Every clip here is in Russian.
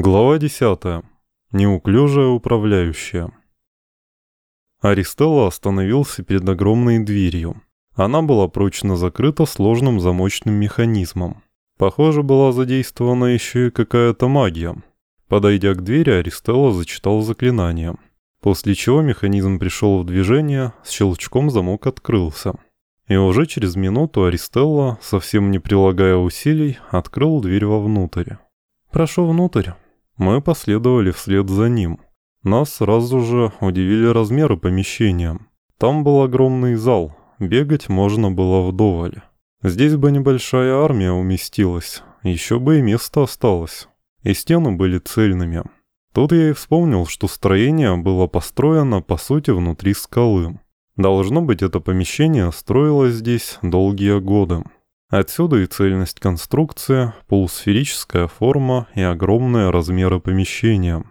Глава 10. Неуклюжая управляющая. Аристелла остановился перед огромной дверью. Она была прочно закрыта сложным замочным механизмом. Похоже, была задействована еще и какая-то магия. Подойдя к двери, Аристелла зачитал заклинание. После чего механизм пришел в движение, с щелчком замок открылся. И уже через минуту Аристелла, совсем не прилагая усилий, открыл дверь вовнутрь. «Прошу внутрь», мы последовали вслед за ним. Нас сразу же удивили размеры помещения. Там был огромный зал, бегать можно было вдоволь. Здесь бы небольшая армия уместилась, еще бы и место осталось. И стены были цельными. Тут я и вспомнил, что строение было построено, по сути, внутри скалы. Должно быть, это помещение строилось здесь долгие годы. Отсюда и цельность конструкции, полусферическая форма и огромные размеры помещения.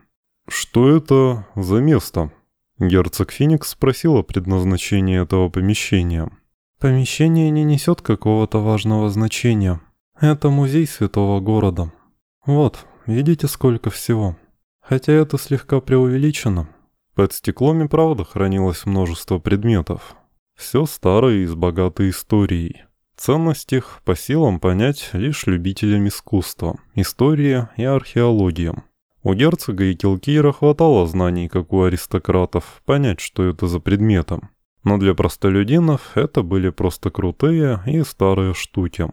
«Что это за место?» Герцог Феникс спросил о предназначении этого помещения. «Помещение не несет какого-то важного значения. Это музей святого города. Вот, видите, сколько всего. Хотя это слегка преувеличено. Под стеклом и правда хранилось множество предметов. Все старое и с богатой историей. Ценность их по силам понять лишь любителям искусства, истории и археологии. У герцога и Килкира хватало знаний, как у аристократов, понять, что это за предметы. Но для простолюдинов это были просто крутые и старые штуки.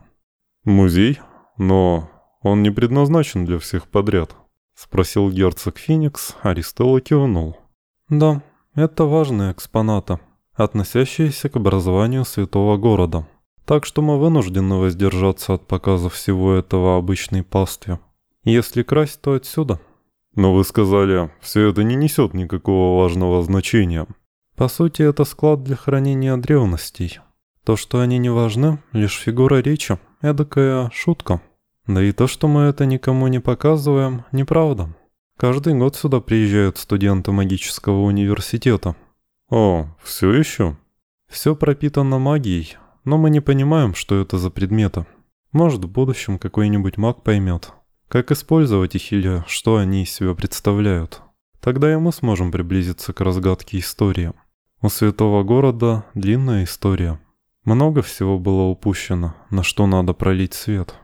«Музей? Но он не предназначен для всех подряд», — спросил герцог Феникс, Аристелла кивнул. «Да, это важные экспонаты, относящиеся к образованию святого города», так что мы вынуждены воздержаться от показа всего этого обычной пастве. Если красть, то отсюда. Но вы сказали, все это не несет никакого важного значения. По сути, это склад для хранения древностей. То, что они не важны, лишь фигура речи, эдакая шутка. Да и то, что мы это никому не показываем, неправда. Каждый год сюда приезжают студенты магического университета. О, все еще? Все пропитано магией, но мы не понимаем, что это за предметы. Может, в будущем какой-нибудь маг поймет, как использовать их или что они из себя представляют. Тогда и мы сможем приблизиться к разгадке истории. У святого города длинная история. Много всего было упущено, на что надо пролить свет.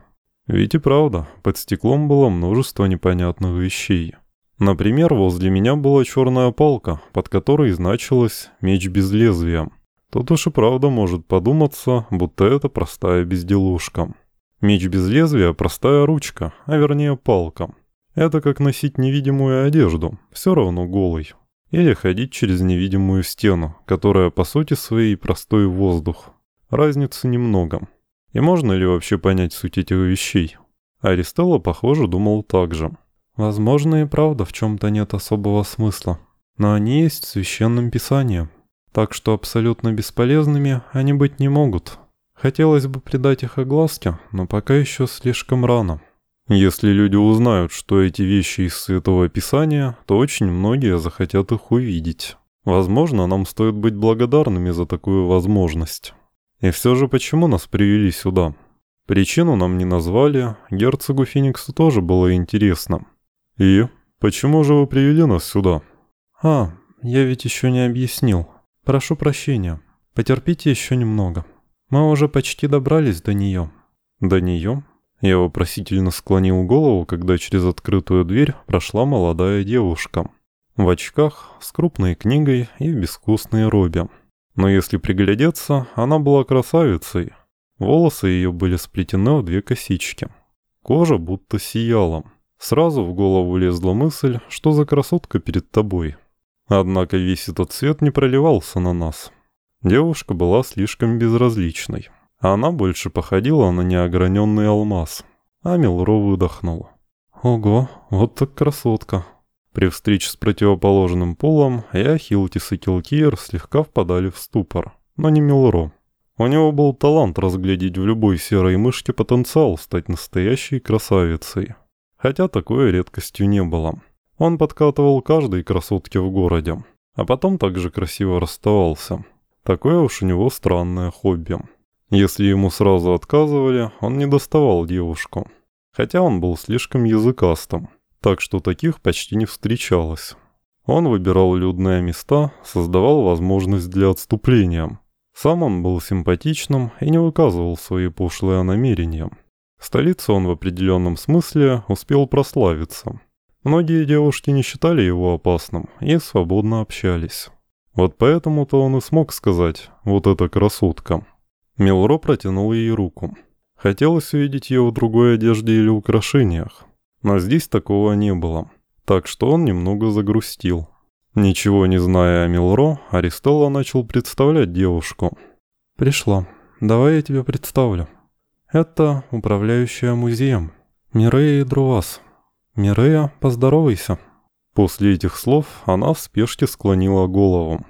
Ведь и правда, под стеклом было множество непонятных вещей. Например, возле меня была черная палка, под которой значилось «меч без лезвия». Тут уж и правда может подуматься, будто это простая безделушка. Меч без лезвия – простая ручка, а вернее палка. Это как носить невидимую одежду, все равно голый. Или ходить через невидимую стену, которая по сути своей простой воздух. Разницы немного. И можно ли вообще понять суть этих вещей? Аристелла, похоже, думал так же. Возможно и правда в чем-то нет особого смысла. Но они есть в Священном Писании. Так что абсолютно бесполезными они быть не могут. Хотелось бы придать их огласке, но пока еще слишком рано. Если люди узнают, что эти вещи из Святого Писания, то очень многие захотят их увидеть. Возможно, нам стоит быть благодарными за такую возможность. И все же почему нас привели сюда? Причину нам не назвали, герцогу Фениксу тоже было интересно. И почему же вы привели нас сюда? А, я ведь еще не объяснил. «Прошу прощения. Потерпите еще немного. Мы уже почти добрались до нее». «До нее?» Я вопросительно склонил голову, когда через открытую дверь прошла молодая девушка. В очках, с крупной книгой и безвкусной робе. Но если приглядеться, она была красавицей. Волосы ее были сплетены в две косички. Кожа будто сияла. Сразу в голову лезла мысль, что за красотка перед тобой. Однако весь этот свет не проливался на нас. Девушка была слишком безразличной. Она больше походила на неограненный алмаз. А Милро выдохнул. «Ого, вот так красотка!» При встрече с противоположным полом я, Хилтис и Килкиер слегка впадали в ступор. Но не Милро. У него был талант разглядеть в любой серой мышке потенциал стать настоящей красавицей. Хотя такой редкостью не было. Он подкатывал каждой красотке в городе, а потом также красиво расставался. Такое уж у него странное хобби. Если ему сразу отказывали, он не доставал девушку. Хотя он был слишком языкастым. так что таких почти не встречалось. Он выбирал людные места, создавал возможность для отступления. Сам он был симпатичным и не выказывал свои пошлые намерения. В столице он в определенном смысле успел прославиться. Многие девушки не считали его опасным и свободно общались. Вот поэтому-то он и смог сказать «вот эта красотка». Милро протянул ей руку. Хотелось увидеть ее в другой одежде или украшениях, но здесь такого не было, так что он немного загрустил. Ничего не зная о Милро, Аристелла начал представлять девушку. «Пришла. Давай я тебе представлю. Это управляющая музеем. Мирея и Друвас. Мирея, поздоровайся». После этих слов она в спешке склонила голову.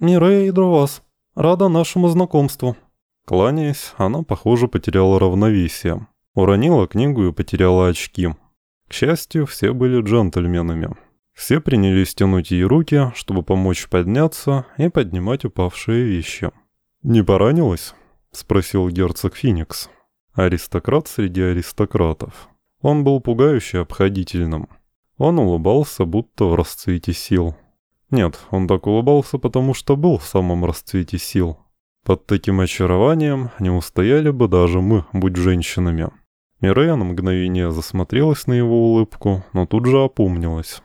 «Мирея и Друвас, рада нашему знакомству». Кланяясь, она, похоже, потеряла равновесие. Уронила книгу и потеряла очки. К счастью, все были джентльменами. Все принялись тянуть ей руки, чтобы помочь подняться и поднимать упавшие вещи. «Не поранилась?» — спросил герцог Феникс. Аристократ среди аристократов. Он был пугающе обходительным. Он улыбался, будто в расцвете сил. Нет, он так улыбался, потому что был в самом расцвете сил. Под таким очарованием не устояли бы даже мы, будь женщинами. Мирея на мгновение засмотрелась на его улыбку, но тут же опомнилась.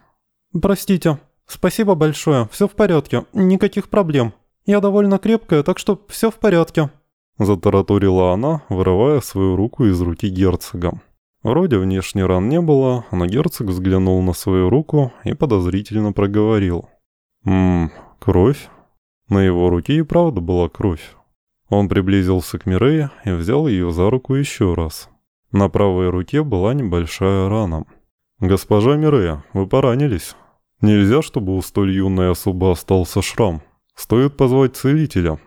«Простите. Спасибо большое. Все в порядке. Никаких проблем. Я довольно крепкая, так что все в порядке». Затараторила она, вырывая свою руку из руки герцога. Вроде внешне ран не было, но герцог взглянул на свою руку и подозрительно проговорил. «Ммм, кровь?» На его руке и правда была кровь. Он приблизился к Мирее и взял ее за руку еще раз. На правой руке была небольшая рана. «Госпожа Мирея, вы поранились. Нельзя, чтобы у столь юной особы остался шрам. Стоит позвать целителя».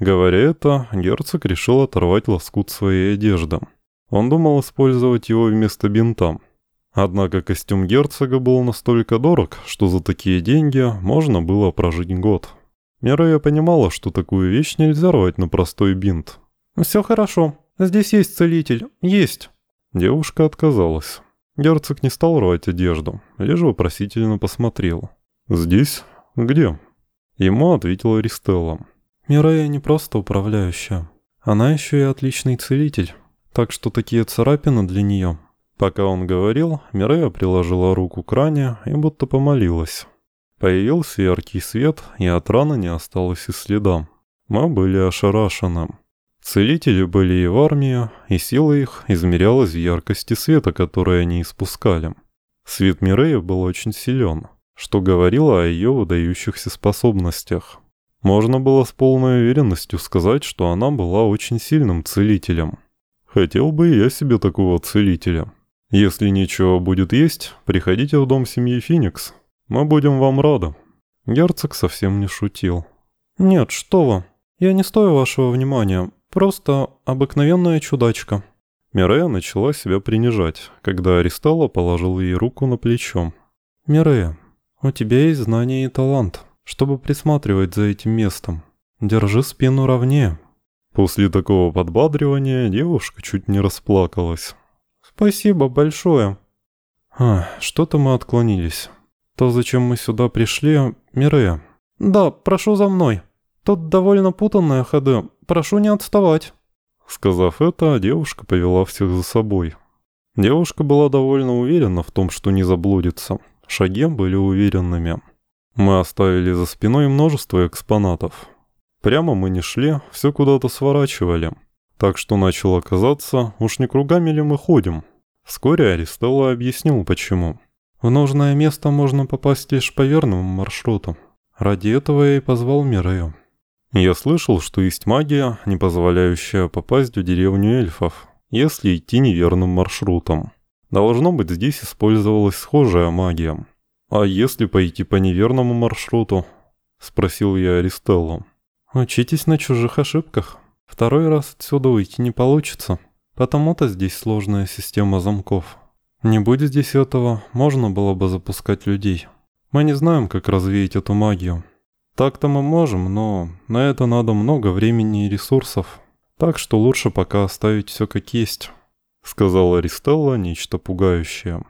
Говоря это, герцог решил оторвать лоскут своей одежды. Он думал использовать его вместо бинта. Однако костюм герцога был настолько дорог, что за такие деньги можно было прожить год. Мирая понимала, что такую вещь нельзя рвать на простой бинт. «Все хорошо. Здесь есть целитель. Есть». Девушка отказалась. Герцог не стал рвать одежду, лишь вопросительно посмотрел. «Здесь? Где?» Ему ответила Ристелла. «Мирая не просто управляющая. Она еще и отличный целитель. Так что такие царапины для нее». Пока он говорил, Мирая приложила руку к ране и будто помолилась. Появился яркий свет, и от раны не осталось и следа. Мы были ошарашены. Целители были и в армии, и сила их измерялась в яркости света, который они испускали. Свет Мирея был очень силен, что говорило о ее выдающихся способностях. Можно было с полной уверенностью сказать, что она была очень сильным целителем. Хотел бы я себе такого целителя. Если ничего будет есть, приходите в дом семьи Феникс, «Мы будем вам рады». Герцог совсем не шутил. «Нет, что вы. Я не стою вашего внимания. Просто обыкновенная чудачка». Мирея начала себя принижать, когда Аристелла положил ей руку на плечо. «Мирея, у тебя есть знания и талант, чтобы присматривать за этим местом. Держи спину ровнее». После такого подбадривания девушка чуть не расплакалась. «Спасибо большое». А, что-то мы отклонились. То, зачем мы сюда пришли, Мирея. Да, прошу за мной. Тут довольно путанные ходы. Прошу не отставать. Сказав это, девушка повела всех за собой. Девушка была довольно уверена в том, что не заблудится. Шаги были уверенными. Мы оставили за спиной множество экспонатов. Прямо мы не шли, все куда-то сворачивали. Так что начало казаться, уж не кругами ли мы ходим. Вскоре Аристелла объяснил, почему. В нужное место можно попасть лишь по верному маршруту. Ради этого я и позвал Мирею. Я слышал, что есть магия, не позволяющая попасть в деревню эльфов, если идти неверным маршрутом. Должно быть, здесь использовалась схожая магия. «А если пойти по неверному маршруту?» – спросил я Аристеллу. «Учитесь на чужих ошибках. Второй раз отсюда уйти не получится. Потому-то здесь сложная система замков». Не будь здесь этого, можно было бы запускать людей. Мы не знаем, как развеять эту магию. Так-то мы можем, но на это надо много времени и ресурсов. Так что лучше пока оставить все как есть», — сказала Ристелла нечто пугающее.